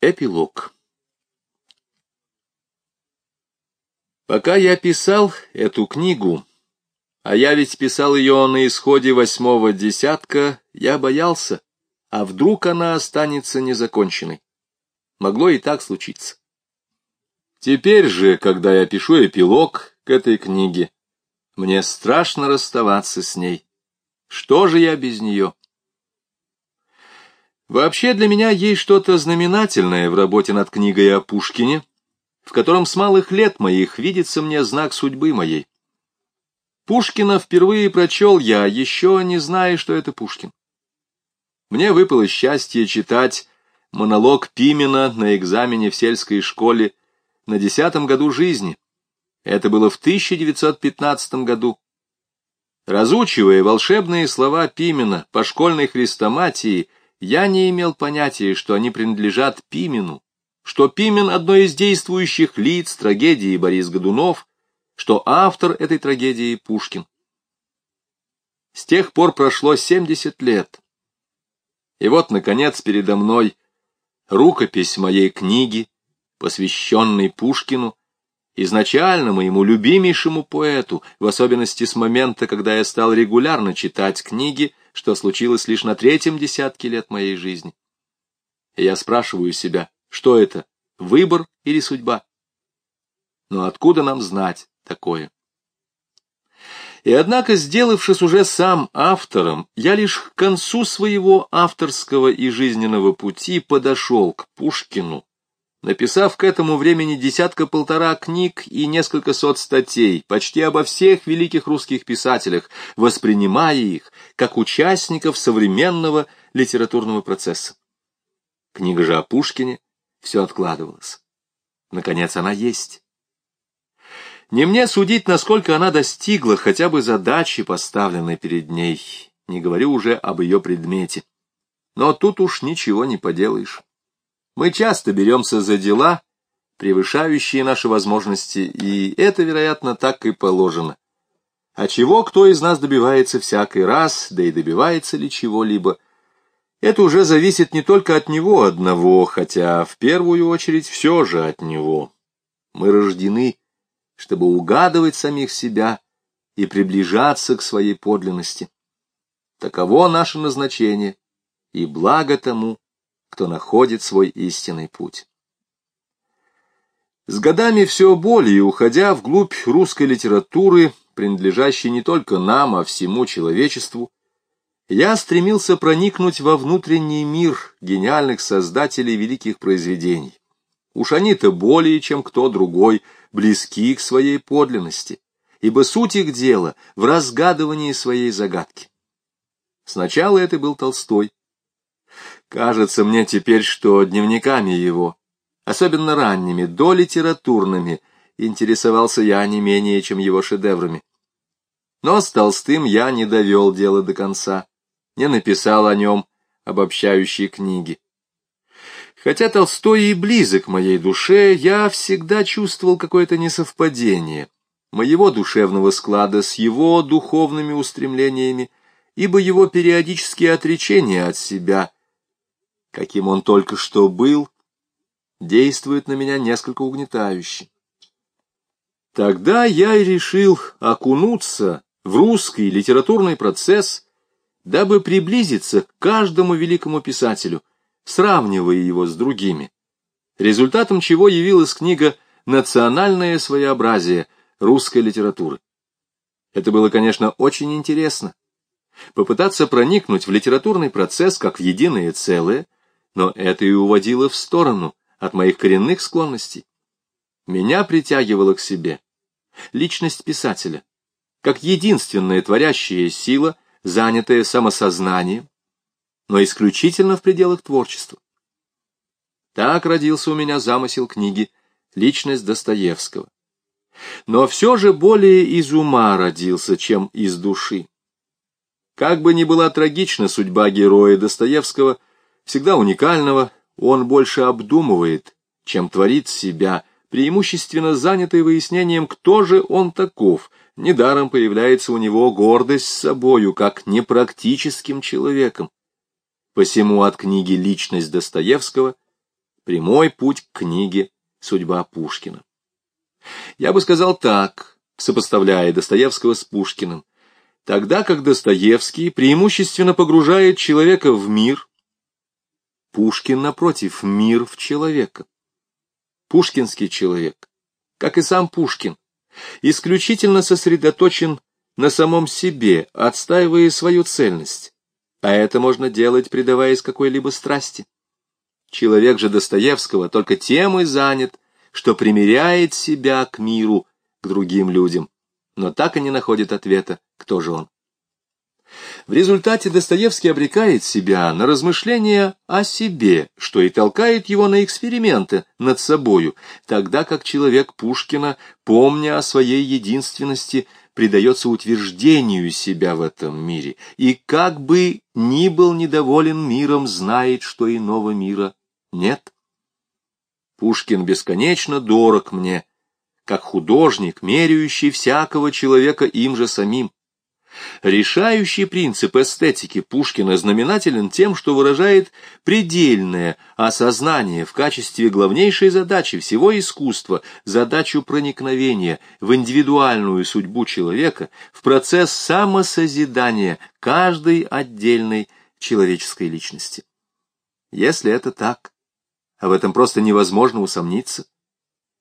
Эпилог Пока я писал эту книгу, а я ведь писал ее на исходе восьмого десятка, я боялся, а вдруг она останется незаконченной. Могло и так случиться. Теперь же, когда я пишу эпилог к этой книге, мне страшно расставаться с ней. Что же я без нее? Вообще для меня есть что-то знаменательное в работе над книгой о Пушкине, в котором с малых лет моих видится мне знак судьбы моей. Пушкина впервые прочел я, еще не зная, что это Пушкин. Мне выпало счастье читать монолог Пимена на экзамене в сельской школе на десятом году жизни. Это было в 1915 году. Разучивая волшебные слова Пимена по школьной хрестоматии, я не имел понятия, что они принадлежат Пимену что Пимен — одно из действующих лиц трагедии Борис Годунов, что автор этой трагедии — Пушкин. С тех пор прошло 70 лет. И вот, наконец, передо мной рукопись моей книги, посвященной Пушкину, изначально моему любимейшему поэту, в особенности с момента, когда я стал регулярно читать книги, что случилось лишь на третьем десятке лет моей жизни. И я спрашиваю себя, что это, выбор или судьба? Но откуда нам знать такое? И однако, сделавшись уже сам автором, я лишь к концу своего авторского и жизненного пути подошел к Пушкину, написав к этому времени десятка-полтора книг и несколько сот статей почти обо всех великих русских писателях, воспринимая их как участников современного литературного процесса. Книга же о Пушкине все откладывалось. Наконец она есть. Не мне судить, насколько она достигла хотя бы задачи, поставленной перед ней, не говорю уже об ее предмете. Но тут уж ничего не поделаешь. Мы часто беремся за дела, превышающие наши возможности, и это, вероятно, так и положено. А чего кто из нас добивается всякий раз, да и добивается ли чего-либо, это уже зависит не только от него одного, хотя в первую очередь все же от него. Мы рождены, чтобы угадывать самих себя и приближаться к своей подлинности. Таково наше назначение, и благо тому, кто находит свой истинный путь. С годами все более уходя вглубь русской литературы, принадлежащей не только нам, а всему человечеству, я стремился проникнуть во внутренний мир гениальных создателей великих произведений. Уж они-то более, чем кто другой, близки к своей подлинности, ибо суть их дела в разгадывании своей загадки. Сначала это был Толстой. Кажется мне теперь, что дневниками его, особенно ранними, долитературными, интересовался я не менее, чем его шедеврами. Но с Толстым я не довел дело до конца не написал о нем обобщающие книги. Хотя Толстой и близок моей душе, я всегда чувствовал какое-то несовпадение моего душевного склада с его духовными устремлениями, ибо его периодические отречения от себя, каким он только что был, действуют на меня несколько угнетающе. Тогда я и решил окунуться в русский литературный процесс – дабы приблизиться к каждому великому писателю, сравнивая его с другими, результатом чего явилась книга «Национальное своеобразие русской литературы». Это было, конечно, очень интересно. Попытаться проникнуть в литературный процесс как в единое целое, но это и уводило в сторону от моих коренных склонностей. Меня притягивала к себе личность писателя, как единственная творящая сила – занятое самосознанием, но исключительно в пределах творчества. Так родился у меня замысел книги «Личность Достоевского». Но все же более из ума родился, чем из души. Как бы ни была трагична судьба героя Достоевского, всегда уникального, он больше обдумывает, чем творит себя, преимущественно занятый выяснением, кто же он таков, Недаром появляется у него гордость собою, как непрактическим человеком. Посему от книги «Личность Достоевского» Прямой путь к книге «Судьба Пушкина». Я бы сказал так, сопоставляя Достоевского с Пушкиным. Тогда как Достоевский преимущественно погружает человека в мир, Пушкин, напротив, мир в человека. Пушкинский человек, как и сам Пушкин, исключительно сосредоточен на самом себе, отстаивая свою цельность, а это можно делать, предаваясь какой-либо страсти. Человек же Достоевского только тем и занят, что примиряет себя к миру, к другим людям, но так и не находит ответа, кто же он. В результате Достоевский обрекает себя на размышления о себе, что и толкает его на эксперименты над собою, тогда как человек Пушкина, помня о своей единственности, предается утверждению себя в этом мире, и как бы ни был недоволен миром, знает, что иного мира нет. Пушкин бесконечно дорог мне, как художник, меряющий всякого человека им же самим. Решающий принцип эстетики Пушкина знаменателен тем, что выражает предельное осознание в качестве главнейшей задачи всего искусства, задачу проникновения в индивидуальную судьбу человека, в процесс самосозидания каждой отдельной человеческой личности. Если это так, а в этом просто невозможно усомниться,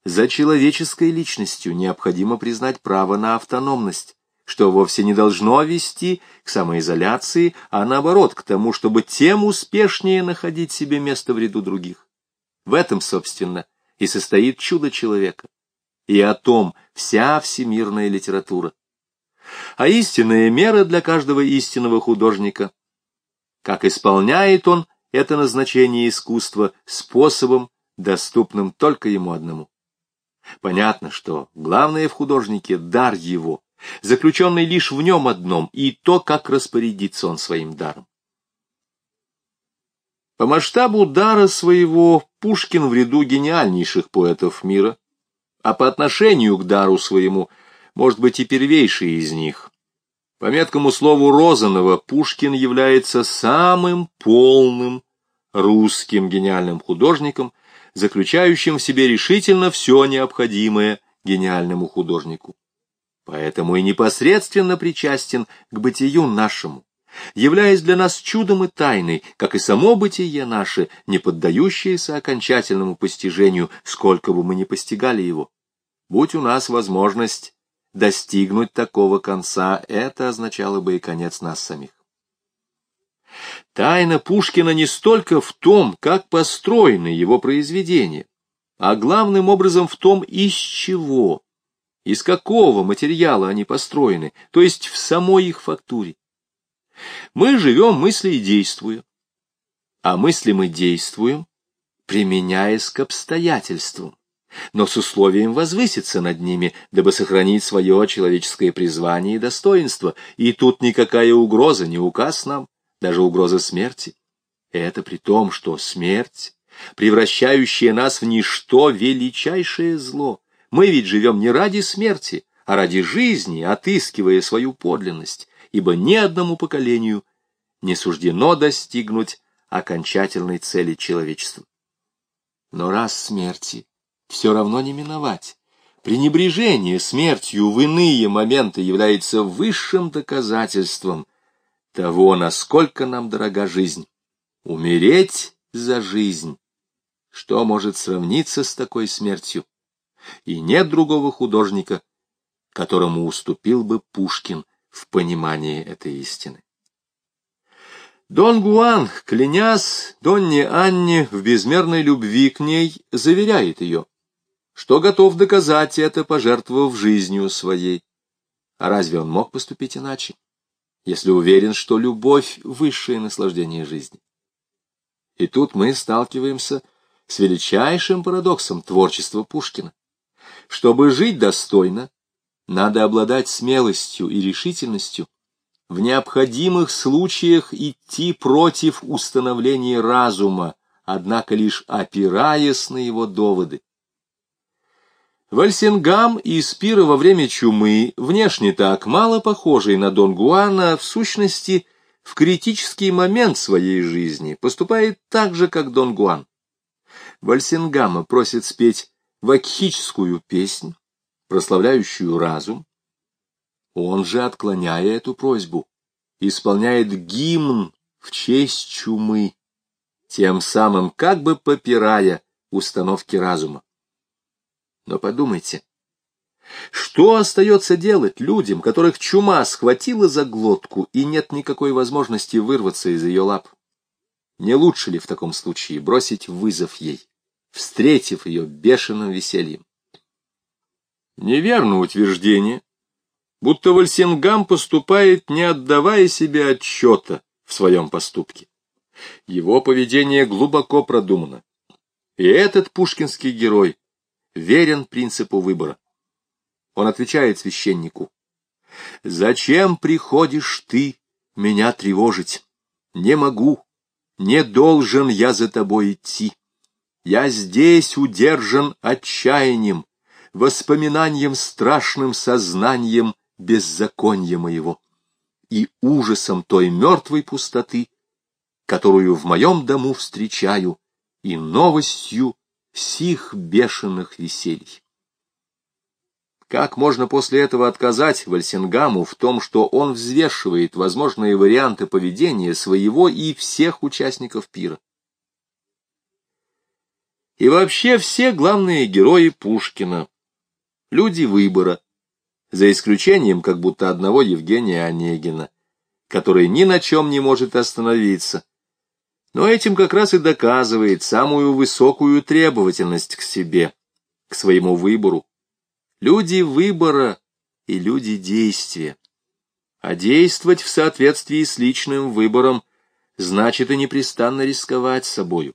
за человеческой личностью необходимо признать право на автономность, что вовсе не должно вести к самоизоляции, а наоборот, к тому, чтобы тем успешнее находить себе место в ряду других. В этом, собственно, и состоит чудо человека. И о том вся всемирная литература. А истинная мера для каждого истинного художника, как исполняет он это назначение искусства способом, доступным только ему одному. Понятно, что главное в художнике — дар его, заключенный лишь в нем одном, и то, как распорядится он своим даром. По масштабу дара своего Пушкин в ряду гениальнейших поэтов мира, а по отношению к дару своему, может быть, и первейший из них. По меткому слову Розанова, Пушкин является самым полным русским гениальным художником, заключающим в себе решительно все необходимое гениальному художнику поэтому и непосредственно причастен к бытию нашему, являясь для нас чудом и тайной, как и само бытие наше, не поддающееся окончательному постижению, сколько бы мы ни постигали его. Будь у нас возможность достигнуть такого конца, это означало бы и конец нас самих. Тайна Пушкина не столько в том, как построены его произведения, а главным образом в том, из чего из какого материала они построены, то есть в самой их фактуре. Мы живем мысли и действуем, а мысли мы действуем, применяясь к обстоятельствам, но с условием возвыситься над ними, дабы сохранить свое человеческое призвание и достоинство, и тут никакая угроза не указ нам, даже угроза смерти. Это при том, что смерть, превращающая нас в ничто, величайшее зло, мы ведь живем не ради смерти, а ради жизни, отыскивая свою подлинность, ибо ни одному поколению не суждено достигнуть окончательной цели человечества. Но раз смерти все равно не миновать, пренебрежение смертью в иные моменты является высшим доказательством того, насколько нам дорога жизнь. Умереть за жизнь. Что может сравниться с такой смертью? И нет другого художника, которому уступил бы Пушкин в понимании этой истины. Дон Гуан, клянясь Донне Анне в безмерной любви к ней, заверяет ее, что готов доказать это, пожертвовав жизнью своей. А разве он мог поступить иначе, если уверен, что любовь — высшее наслаждение жизни? И тут мы сталкиваемся с величайшим парадоксом творчества Пушкина. Чтобы жить достойно, надо обладать смелостью и решительностью, в необходимых случаях идти против установления разума, однако лишь опираясь на его доводы. Вальсингам и Спира во время чумы, внешне так мало похожий на Дон Гуана, в сущности, в критический момент своей жизни поступает так же, как Дон Гуан. Вальсингама просит спеть вакхическую песнь, прославляющую разум, он же, отклоняя эту просьбу, исполняет гимн в честь чумы, тем самым как бы попирая установки разума. Но подумайте, что остается делать людям, которых чума схватила за глотку и нет никакой возможности вырваться из ее лап? Не лучше ли в таком случае бросить вызов ей, встретив ее бешеным весельем? Неверно утверждение, будто Вальсингам поступает, не отдавая себе отчета в своем поступке. Его поведение глубоко продумано. И этот пушкинский герой верен принципу выбора. Он отвечает священнику. «Зачем приходишь ты меня тревожить? Не могу, не должен я за тобой идти. Я здесь удержан отчаянием, воспоминанием страшным сознанием беззакония моего и ужасом той мертвой пустоты, которую в моем дому встречаю, и новостью сих бешеных весельй. Как можно после этого отказать Вальсингаму в том, что он взвешивает возможные варианты поведения своего и всех участников пира? И вообще все главные герои Пушкина — люди выбора, за исключением как будто одного Евгения Онегина, который ни на чем не может остановиться, но этим как раз и доказывает самую высокую требовательность к себе, к своему выбору. Люди выбора и люди действия. А действовать в соответствии с личным выбором значит и непрестанно рисковать собою.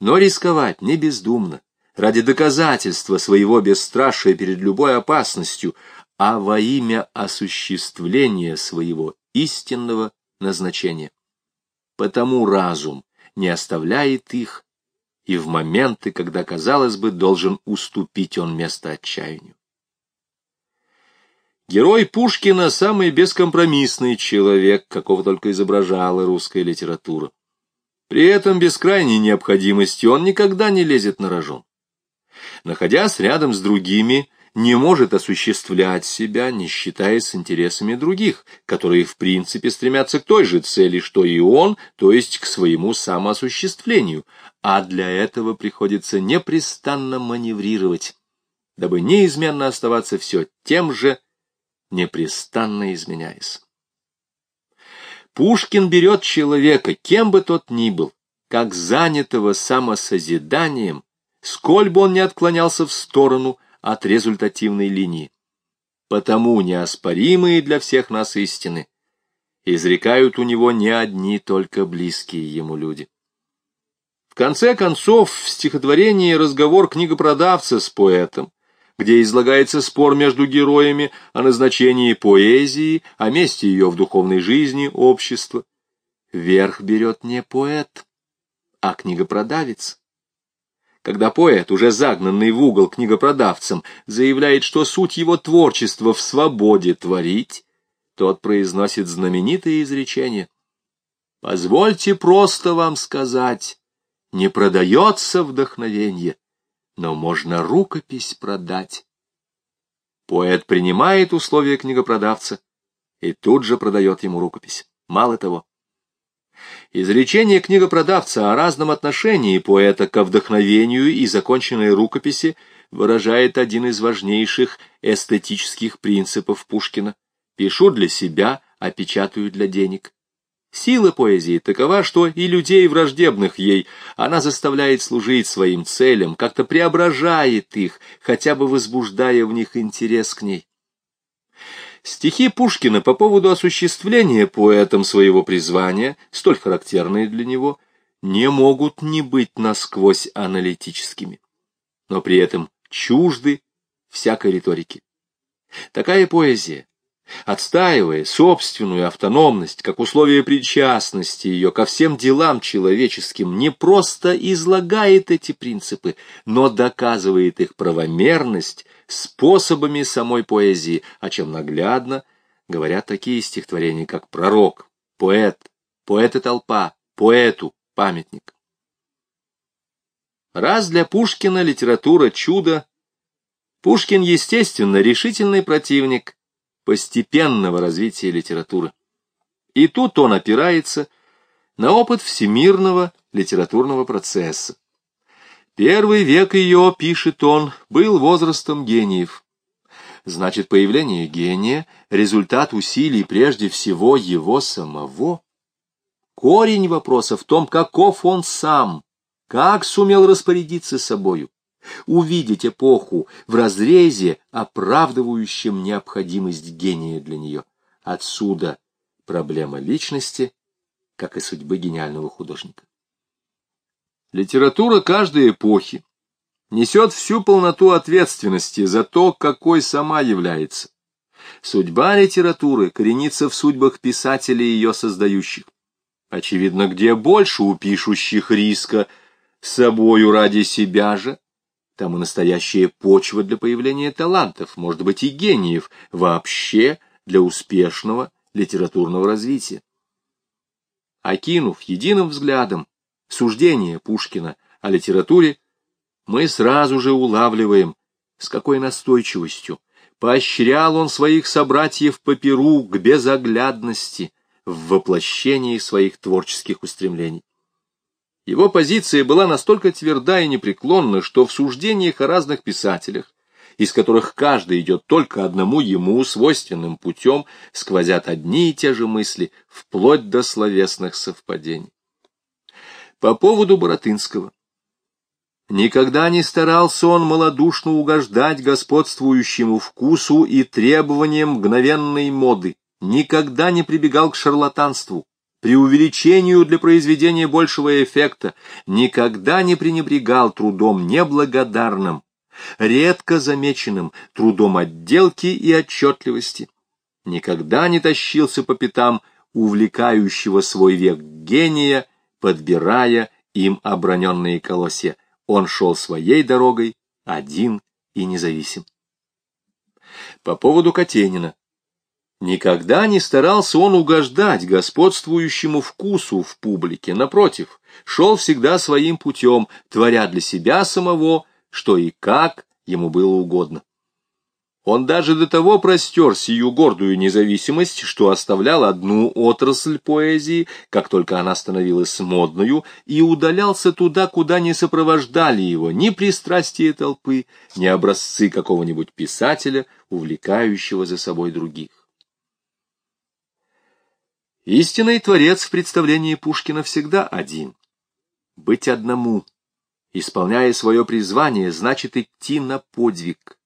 Но рисковать не бездумно, ради доказательства своего бесстрашия перед любой опасностью, а во имя осуществления своего истинного назначения. Потому разум не оставляет их, и в моменты, когда, казалось бы, должен уступить он место отчаянию. Герой Пушкина — самый бескомпромиссный человек, какого только изображала русская литература. При этом без крайней необходимости он никогда не лезет на рожон. Находясь рядом с другими, не может осуществлять себя, не считаясь интересами других, которые в принципе стремятся к той же цели, что и он, то есть к своему самоосуществлению, а для этого приходится непрестанно маневрировать, дабы неизменно оставаться все тем же, непрестанно изменяясь. Пушкин берет человека, кем бы тот ни был, как занятого самосозиданием, сколь бы он ни отклонялся в сторону – от результативной линии. Потому неоспоримые для всех нас истины изрекают у него не одни только близкие ему люди. В конце концов, в стихотворении разговор книгопродавца с поэтом, где излагается спор между героями о назначении поэзии, о месте ее в духовной жизни общества, верх берет не поэт, а книгопродавец когда поэт, уже загнанный в угол книгопродавцем, заявляет, что суть его творчества в свободе творить, тот произносит знаменитое изречение. «Позвольте просто вам сказать, не продается вдохновение, но можно рукопись продать». Поэт принимает условия книгопродавца и тут же продает ему рукопись. Мало того, Изречение книгопродавца о разном отношении поэта ко вдохновению и законченной рукописи выражает один из важнейших эстетических принципов Пушкина. «Пишу для себя, а печатаю для денег». Сила поэзии такова, что и людей, враждебных ей, она заставляет служить своим целям, как-то преображает их, хотя бы возбуждая в них интерес к ней. Стихи Пушкина по поводу осуществления поэтом своего призвания, столь характерные для него, не могут не быть насквозь аналитическими, но при этом чужды всякой риторики. Такая поэзия, отстаивая собственную автономность как условие причастности ее ко всем делам человеческим, не просто излагает эти принципы, но доказывает их правомерность способами самой поэзии, о чем наглядно говорят такие стихотворения, как «Пророк», «Поэт», «Поэт и толпа», «Поэту», «Памятник». Раз для Пушкина литература чудо, Пушкин, естественно, решительный противник постепенного развития литературы. И тут он опирается на опыт всемирного литературного процесса. Первый век ее, пишет он, был возрастом гениев. Значит, появление гения — результат усилий прежде всего его самого. Корень вопроса в том, каков он сам, как сумел распорядиться собою, увидеть эпоху в разрезе, оправдывающем необходимость гения для нее. Отсюда проблема личности, как и судьбы гениального художника. Литература каждой эпохи несет всю полноту ответственности за то, какой сама является. Судьба литературы коренится в судьбах писателей и ее создающих. Очевидно, где больше у пишущих риска собою ради себя же, там и настоящая почва для появления талантов, может быть и гениев, вообще для успешного литературного развития. Окинув единым взглядом суждение Пушкина о литературе, мы сразу же улавливаем, с какой настойчивостью поощрял он своих собратьев по перу к безоглядности в воплощении своих творческих устремлений. Его позиция была настолько тверда и непреклонна, что в суждениях о разных писателях, из которых каждый идет только одному ему свойственным путем, сквозят одни и те же мысли, вплоть до словесных совпадений. По поводу Боротынского. Никогда не старался он малодушно угождать господствующему вкусу и требованиям мгновенной моды, никогда не прибегал к шарлатанству, преувеличению для произведения большего эффекта, никогда не пренебрегал трудом неблагодарным, редко замеченным трудом отделки и отчетливости, никогда не тащился по пятам увлекающего свой век гения подбирая им оброненные колосья. Он шел своей дорогой, один и независим. По поводу Катенина. Никогда не старался он угождать господствующему вкусу в публике, напротив, шел всегда своим путем, творя для себя самого, что и как ему было угодно. Он даже до того простер сию гордую независимость, что оставлял одну отрасль поэзии, как только она становилась модную, и удалялся туда, куда не сопровождали его ни пристрастие толпы, ни образцы какого-нибудь писателя, увлекающего за собой других. Истинный творец в представлении Пушкина всегда один. Быть одному, исполняя свое призвание, значит идти на подвиг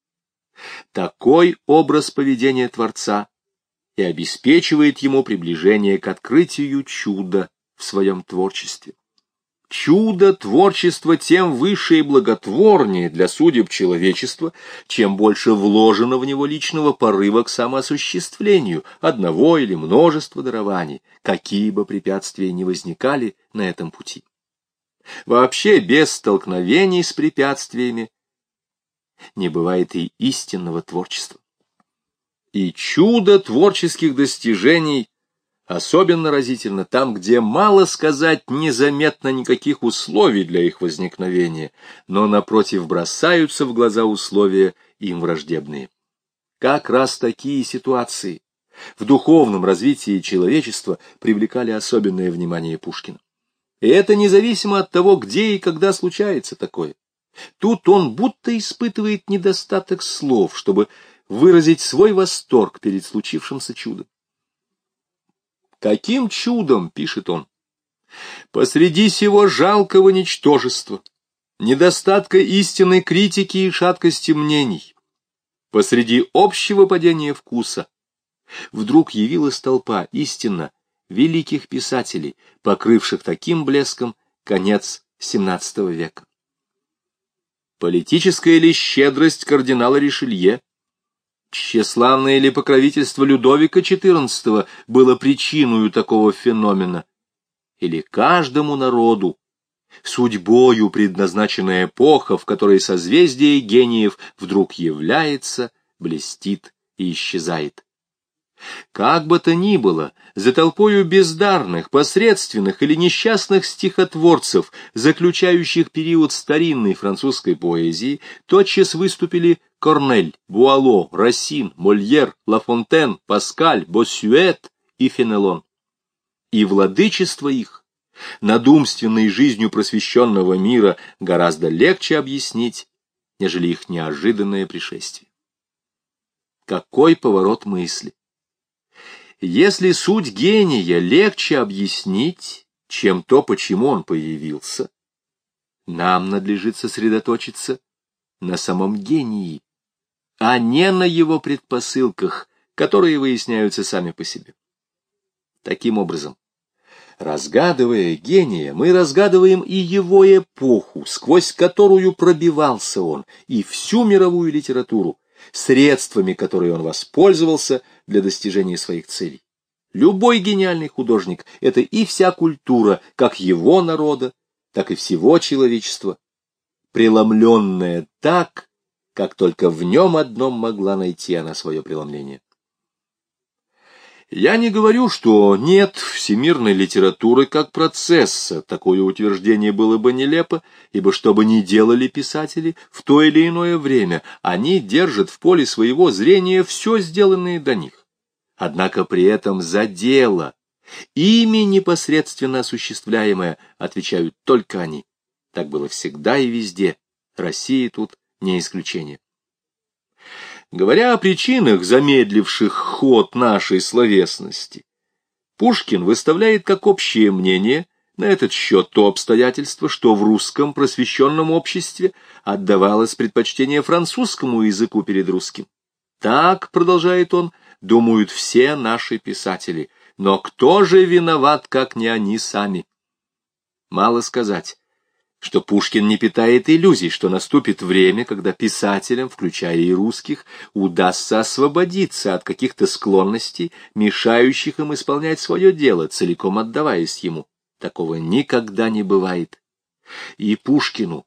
такой образ поведения Творца и обеспечивает ему приближение к открытию чуда в своем творчестве. Чудо творчества тем выше и благотворнее для судеб человечества, чем больше вложено в него личного порыва к самоосуществлению одного или множества дарований, какие бы препятствия ни возникали на этом пути. Вообще без столкновений с препятствиями не бывает и истинного творчества. И чудо творческих достижений особенно разительно там, где, мало сказать, незаметно никаких условий для их возникновения, но, напротив, бросаются в глаза условия им враждебные. Как раз такие ситуации в духовном развитии человечества привлекали особенное внимание Пушкина. И это независимо от того, где и когда случается такое. Тут он будто испытывает недостаток слов, чтобы выразить свой восторг перед случившимся чудом. «Каким чудом?» — пишет он. «Посреди сего жалкого ничтожества, недостатка истинной критики и шаткости мнений, посреди общего падения вкуса, вдруг явилась толпа истинно великих писателей, покрывших таким блеском конец XVII века. Политическая ли щедрость кардинала Ришелье? Тщеславное ли покровительство Людовика XIV было причиной такого феномена? Или каждому народу судьбою предназначенная эпоха, в которой созвездие гениев вдруг является, блестит и исчезает? Как бы то ни было, за толпою бездарных, посредственных или несчастных стихотворцев, заключающих период старинной французской поэзии, тотчас выступили Корнель, Буало, Рассин, Мольер, Лафонтен, Паскаль, Боссюэт и Фенелон. И владычество их над умственной жизнью просвещенного мира гораздо легче объяснить, нежели их неожиданное пришествие. Какой поворот мысли! Если суть гения легче объяснить, чем то, почему он появился, нам надлежит сосредоточиться на самом гении, а не на его предпосылках, которые выясняются сами по себе. Таким образом, разгадывая гения, мы разгадываем и его эпоху, сквозь которую пробивался он, и всю мировую литературу, средствами, которые он воспользовался для достижения своих целей. Любой гениальный художник — это и вся культура, как его народа, так и всего человечества, преломленная так, как только в нем одном могла найти она свое преломление. Я не говорю, что нет всемирной литературы как процесса, такое утверждение было бы нелепо, ибо что бы ни делали писатели в то или иное время, они держат в поле своего зрения все сделанное до них. Однако при этом за дело, ими непосредственно осуществляемое, отвечают только они. Так было всегда и везде, Россия тут не исключение. Говоря о причинах, замедливших ход нашей словесности, Пушкин выставляет как общее мнение на этот счет то обстоятельство, что в русском просвещенном обществе отдавалось предпочтение французскому языку перед русским. Так, продолжает он, думают все наши писатели, но кто же виноват, как не они сами? Мало сказать что Пушкин не питает иллюзий, что наступит время, когда писателям, включая и русских, удастся освободиться от каких-то склонностей, мешающих им исполнять свое дело, целиком отдаваясь ему. Такого никогда не бывает. И Пушкину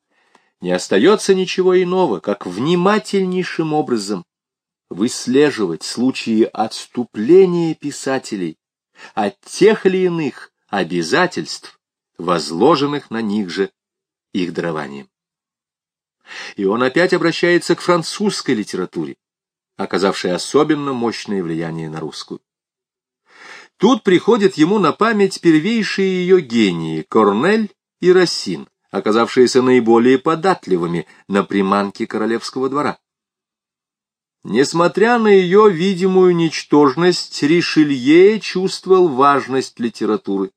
не остается ничего иного, как внимательнейшим образом выслеживать случаи отступления писателей от тех или иных обязательств, возложенных на них же их дарованием. И он опять обращается к французской литературе, оказавшей особенно мощное влияние на русскую. Тут приходят ему на память первейшие ее гении Корнель и Рассин, оказавшиеся наиболее податливыми на приманки королевского двора. Несмотря на ее видимую ничтожность, Ришелье чувствовал важность литературы.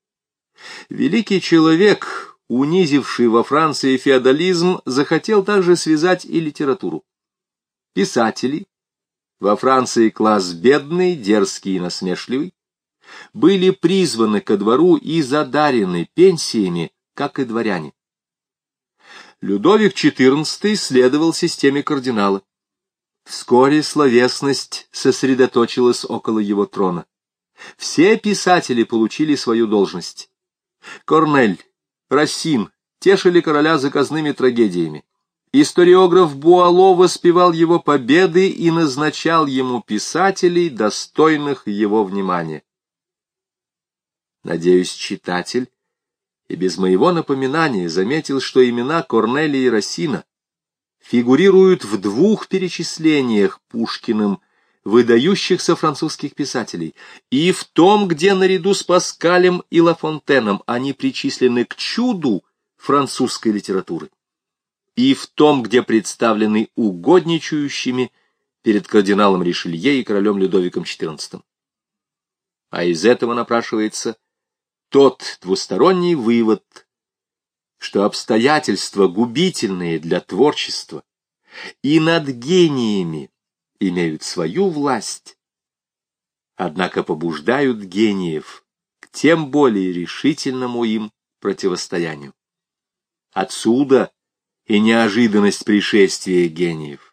Великий человек, унизивший во Франции феодализм, захотел также связать и литературу. Писатели, во Франции класс бедный, дерзкий и насмешливый, были призваны ко двору и задарены пенсиями, как и дворяне. Людовик XIV следовал системе кардинала. Вскоре словесность сосредоточилась около его трона. Все писатели получили свою должность. Корнель, Рассин тешили короля заказными трагедиями. Историограф Буало воспевал его победы и назначал ему писателей, достойных его внимания. Надеюсь, читатель и без моего напоминания заметил, что имена Корнелия и Рассина фигурируют в двух перечислениях Пушкиным выдающихся французских писателей, и в том, где наряду с Паскалем и Лафонтеном они причислены к чуду французской литературы, и в том, где представлены угодничающими перед кардиналом Ришелье и королем Людовиком XIV. А из этого напрашивается тот двусторонний вывод, что обстоятельства губительные для творчества и над гениями имеют свою власть, однако побуждают гениев к тем более решительному им противостоянию. Отсюда и неожиданность пришествия гениев.